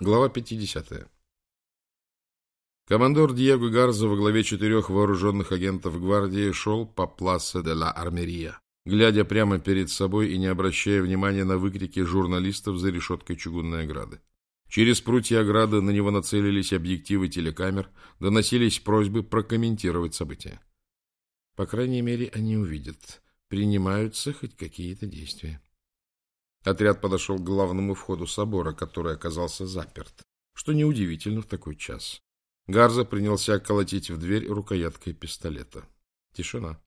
Глава 50. Командор Диего Гарза во главе четырех вооруженных агентов гвардии шел по Пласа де ла Армерия, глядя прямо перед собой и не обращая внимания на выкрики журналистов за решеткой чугунной ограды. Через прутья ограды на него нацелились объективы телекамер, доносились просьбы прокомментировать события. По крайней мере, они увидят, принимаются хоть какие-то действия. Отряд подошел к главному входу собора, который оказался заперт, что неудивительно в такой час. Гарза принялся колотить в дверь рукояткой пистолета. Тишина.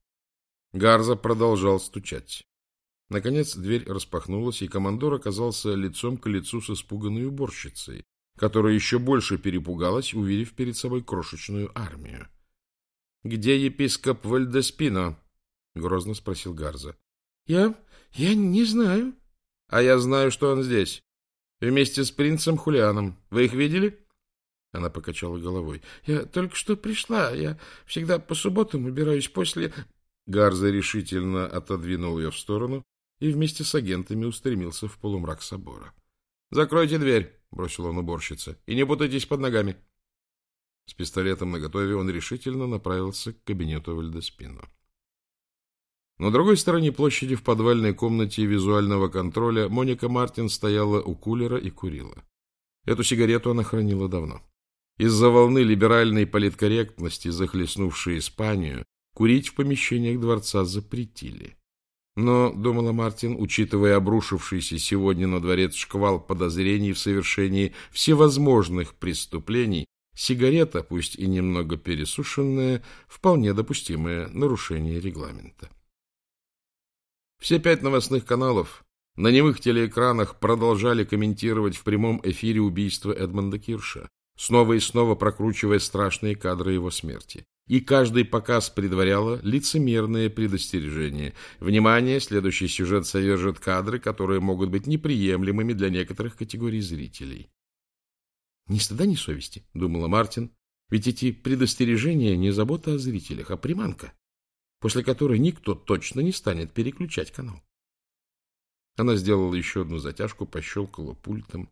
Гарза продолжал стучать. Наконец дверь распахнулась, и командор оказался лицом к лицу с испуганной уборщицей, которая еще больше перепугалась, увидев перед собой крошечную армию. — Где епископ Вальдеспино? — грозно спросил Гарза. — Я... я не знаю, а я знаю, что он здесь. Вместе с принцем Хулианом. Вы их видели? Она покачала головой. Я только что пришла. Я всегда по субботам убираюсь после... Гарза решительно отодвинул ее в сторону и вместе с агентами устремился в полумрак собора. — Закройте дверь, — бросил он уборщице, — и не путайтесь под ногами. С пистолетом наготове он решительно направился к кабинету Вальдеспино. На другой стороне площади в подвальной комнате визуального контроля Моника Мартин стояла у кулера и курила. Эту сигарету она хранила давно. Из-за волны либеральной политкорректности, захлестнувшей Испанию, курить в помещениях дворца запретили. Но, думала Мартин, учитывая обрушившийся сегодня на дворец шквал подозрений в совершении всевозможных преступлений, сигарета, пусть и немного пересушенная, вполне допустимое нарушение регламента. Все пять новостных каналов на немых телеэкранах продолжали комментировать в прямом эфире убийство Эдмонда Кирша, снова и снова прокручивая страшные кадры его смерти. И каждый показ предваряло лицемерное предостережение. Внимание, следующий сюжет содержит кадры, которые могут быть неприемлемыми для некоторых категорий зрителей. «Ни стыда, ни совести», — думала Мартин, — «ведь эти предостережения не забота о зрителях, а приманка после которой никто точно не станет переключать канал. Она сделала еще одну затяжку, пощелкала пультом.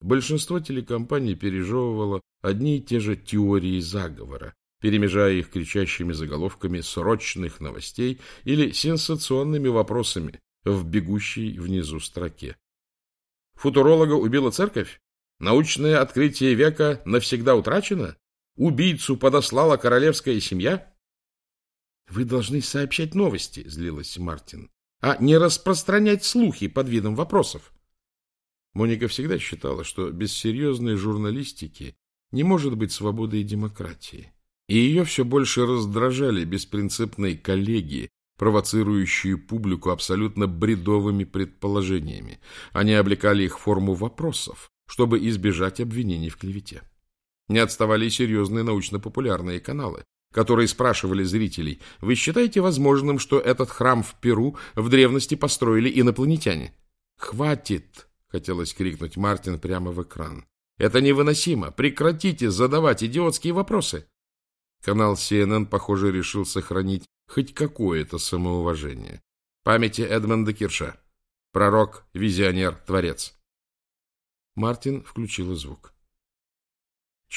Большинство телекомпаний пережевывало одни и те же теории заговора, перемежая их кричащими заголовками срочных новостей или сенсационными вопросами в бегущей внизу строке. Футуролога убила церковь? Научное открытие века навсегда утрачено? Убийцу подослала королевская семья? — Вы должны сообщать новости, — злилась Мартин, — а не распространять слухи под видом вопросов. Моника всегда считала, что без серьезной журналистики не может быть свободы и демократии. И ее все больше раздражали беспринципные коллеги, провоцирующие публику абсолютно бредовыми предположениями. Они облекали их в форму вопросов, чтобы избежать обвинений в клевете. Не отставали серьезные научно-популярные каналы, которые спрашивали зрителей, «Вы считаете возможным, что этот храм в Перу в древности построили инопланетяне?» «Хватит!» — хотелось крикнуть Мартин прямо в экран. «Это невыносимо! Прекратите задавать идиотские вопросы!» Канал CNN, похоже, решил сохранить хоть какое-то самоуважение. Памяти Эдмонда Кирша. Пророк, визионер, творец. Мартин включила звук.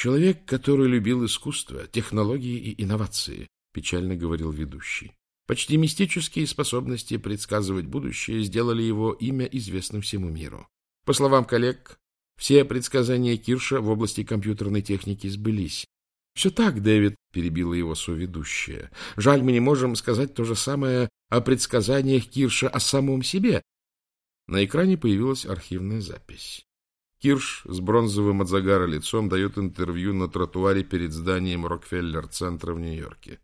Человек, который любил искусство, технологии и инновации, печально говорил ведущий. Почти мистические способности предсказывать будущее сделали его имя известным всему миру. По словам коллег, все предсказания Кирша в области компьютерной техники сбылись. — Все так, Дэвид, — перебила его соведущая. — Жаль, мы не можем сказать то же самое о предсказаниях Кирша о самом себе. На экране появилась архивная запись. Кирш с бронзовым от загара лицом дает интервью на тротуаре перед зданием Рокфеллер-центра в Нью-Йорке.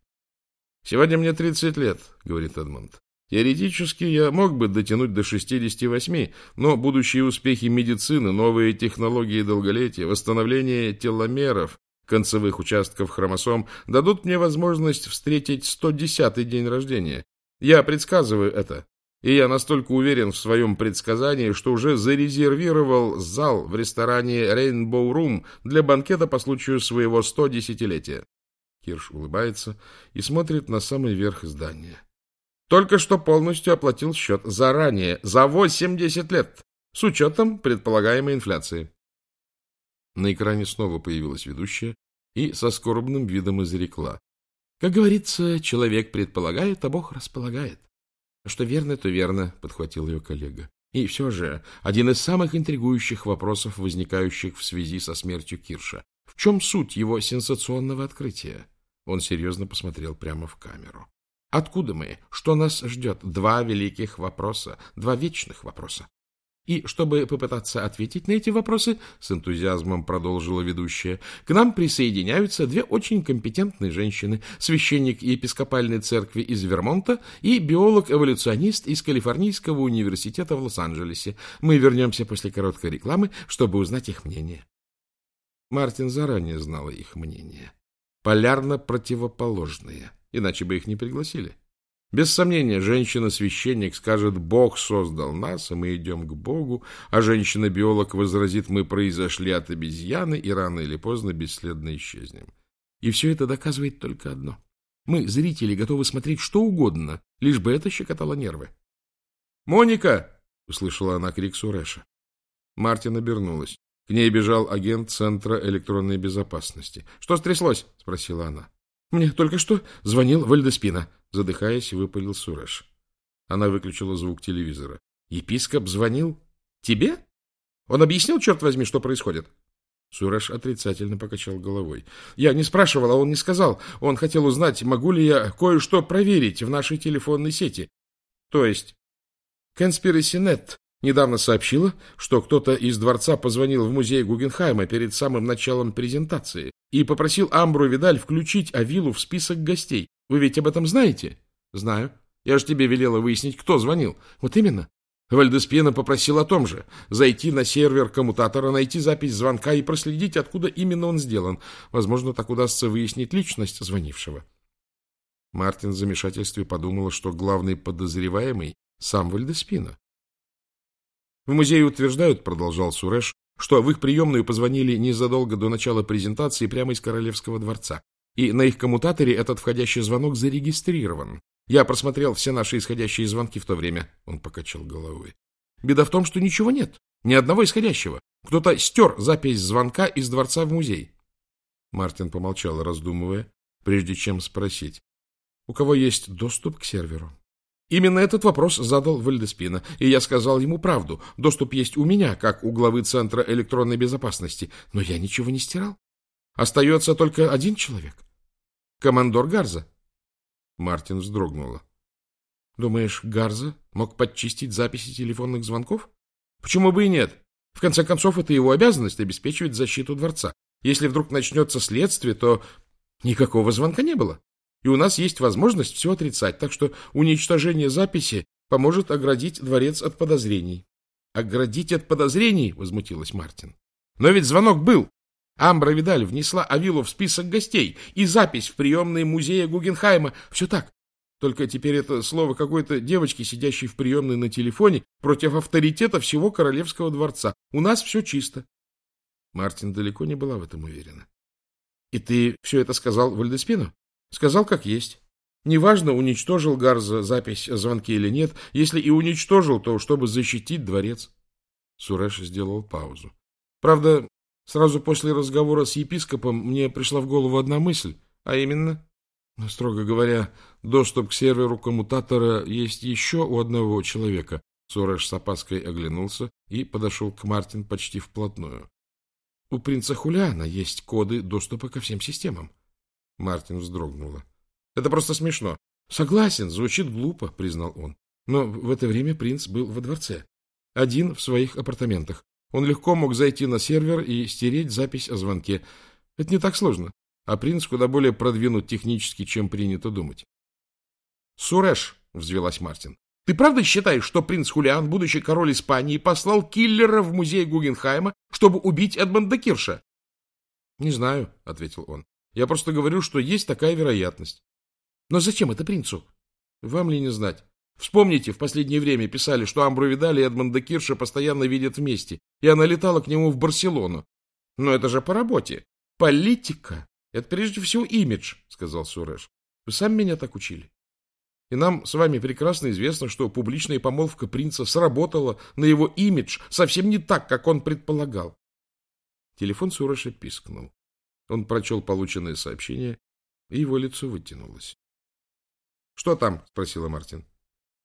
«Сегодня мне 30 лет», — говорит Эдмонд. «Теоретически я мог бы дотянуть до 68, но будущие успехи медицины, новые технологии долголетия, восстановление теломеров, концевых участков хромосом дадут мне возможность встретить 110-й день рождения. Я предсказываю это. И я настолько уверен в своем предсказании, что уже зарезервировал зал в ресторане Rainbow Room для банкета по случаю своего 110-летия. Кирш улыбается и смотрит на самый верх здания. Только что полностью оплатил счет заранее, за 80 лет, с учетом предполагаемой инфляции. На экране снова появилась ведущая и со скорбным видом изрекла. Как говорится, человек предполагает, а Бог располагает. Что верно, то верно, подхватил ее коллега. И все же, один из самых интригующих вопросов, возникающих в связи со смертью Кирша. В чем суть его сенсационного открытия? Он серьезно посмотрел прямо в камеру. Откуда мы? Что нас ждет? Два великих вопроса, два вечных вопроса. И чтобы попытаться ответить на эти вопросы, с энтузиазмом продолжила ведущая, к нам присоединяются две очень компетентные женщины, священник епископальной церкви из Вермонта и биолог-эволюционист из Калифорнийского университета в Лос-Анджелесе. Мы вернемся после короткой рекламы, чтобы узнать их мнение. Мартин заранее знала их мнение. Полярно противоположные, иначе бы их не пригласили. Без сомнения, женщина-священник скажет «Бог создал нас, и мы идем к Богу», а женщина-биолог возразит «Мы произошли от обезьяны, и рано или поздно бесследно исчезнем». И все это доказывает только одно. Мы, зрители, готовы смотреть что угодно, лишь бы это щекотало нервы. «Моника!» — услышала она крик Суреша. Мартин обернулась. К ней бежал агент Центра электронной безопасности. «Что стряслось?» — спросила она. «Мне только что звонил Вальдеспина», — задыхаясь, выпалил Суреш. Она выключила звук телевизора. «Епископ звонил? Тебе? Он объяснил, черт возьми, что происходит?» Суреш отрицательно покачал головой. «Я не спрашивал, а он не сказал. Он хотел узнать, могу ли я кое-что проверить в нашей телефонной сети. То есть...» «Конспирасинет недавно сообщила, что кто-то из дворца позвонил в музей Гугенхайма перед самым началом презентации и попросил Амбру Видаль включить Авилу в список гостей. Вы ведь об этом знаете? Знаю. Я же тебе велела выяснить, кто звонил. Вот именно. Вальдеспина попросил о том же. Зайти на сервер коммутатора, найти запись звонка и проследить, откуда именно он сделан. Возможно, так удастся выяснить личность звонившего. Мартин в замешательстве подумала, что главный подозреваемый сам Вальдеспина. В музее утверждают, продолжал Суреш, что в их приемную позвонили незадолго до начала презентации прямо из Королевского дворца. И на их коммутаторе этот входящий звонок зарегистрирован. Я просмотрел все наши исходящие звонки в то время. Он покачал головой. Беда в том, что ничего нет. Ни одного исходящего. Кто-то стер запись звонка из дворца в музей. Мартин помолчал, раздумывая, прежде чем спросить. У кого есть доступ к серверу? Именно этот вопрос задал Вальдеспина, и я сказал ему правду. Доступ есть у меня, как у главы Центра электронной безопасности, но я ничего не стирал. Остается только один человек. Командор Гарза. Мартин вздрогнула. Думаешь, Гарза мог подчистить записи телефонных звонков? Почему бы и нет? В конце концов, это его обязанность обеспечивать защиту дворца. Если вдруг начнется следствие, то никакого звонка не было и у нас есть возможность все отрицать, так что уничтожение записи поможет оградить дворец от подозрений. — Оградить от подозрений? — возмутилась Мартин. — Но ведь звонок был. Амбра Видаль внесла Авилу в список гостей и запись в приемной музея Гугенхайма. Все так. Только теперь это слово какой-то девочки, сидящей в приемной на телефоне, против авторитета всего королевского дворца. У нас все чисто. Мартин далеко не была в этом уверена. — И ты все это сказал Вальдеспину? Сказал, как есть. Неважно, уничтожил Гарза запись о звонке или нет. Если и уничтожил, то чтобы защитить дворец. Суреш сделал паузу. Правда, сразу после разговора с епископом мне пришла в голову одна мысль, а именно... Но, строго говоря, доступ к серверу коммутатора есть еще у одного человека. Суреш с опаской оглянулся и подошел к Мартин почти вплотную. У принца Хулиана есть коды доступа ко всем системам. Мартин вздрогнула. Это просто смешно. Согласен, звучит глупо, признал он. Но в это время принц был во дворце. Один в своих апартаментах. Он легко мог зайти на сервер и стереть запись о звонке. Это не так сложно. А принц куда более продвинут технически, чем принято думать. «Суреш», — взвелась Мартин, — «ты правда считаешь, что принц Хулиан, будущий король Испании, послал киллера в музей Гугенхайма, чтобы убить Эдмонда Кирша?» «Не знаю», — ответил он. Я просто говорю, что есть такая вероятность. Но зачем это принцу? Вам ли не знать? Вспомните, в последнее время писали, что Амбру Видали и Эдмонда Кирша постоянно видят вместе, и она летала к нему в Барселону. Но это же по работе. Политика — это прежде всего имидж, — сказал Суреш. Вы сами меня так учили. И нам с вами прекрасно известно, что публичная помолвка принца сработала на его имидж совсем не так, как он предполагал. Телефон Суреша пискнул. Он прочел полученное сообщение, и его лицо вытянулось. — Что там? — спросила Мартин.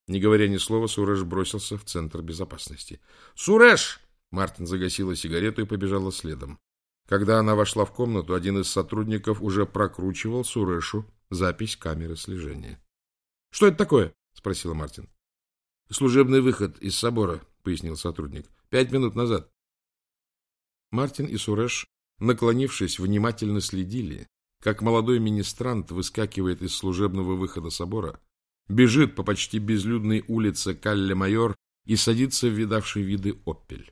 Не говоря ни слова, Суреш бросился в центр безопасности. «Суреш!» Мартин загасила сигарету и побежала следом. Когда она вошла в комнату, один из сотрудников уже прокручивал Сурешу запись камеры слежения. — Что это такое? — спросила Мартин. — Служебный выход из собора, — пояснил сотрудник. — Пять минут назад. Мартин и Суреш, наклонившись, внимательно следили, как молодой министрант выскакивает из служебного выхода собора бежит по почти безлюдной улице Калле-Майор и садится в видавший виды «Опель».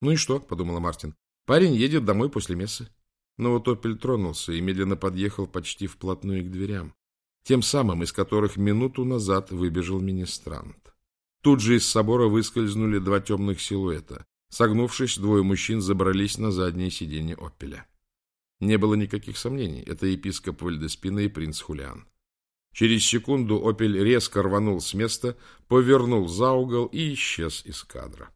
«Ну и что?» — подумала Мартин. «Парень едет домой после мессы». Но вот «Опель» тронулся и медленно подъехал почти вплотную к дверям, тем самым, из которых минуту назад выбежал министрант. Тут же из собора выскользнули два темных силуэта. Согнувшись, двое мужчин забрались на заднее сиденье «Опеля». Не было никаких сомнений, это епископ Вальдеспина и принц Хулиан. Через секунду «Опель» резко рванул с места, повернул за угол и исчез из кадра.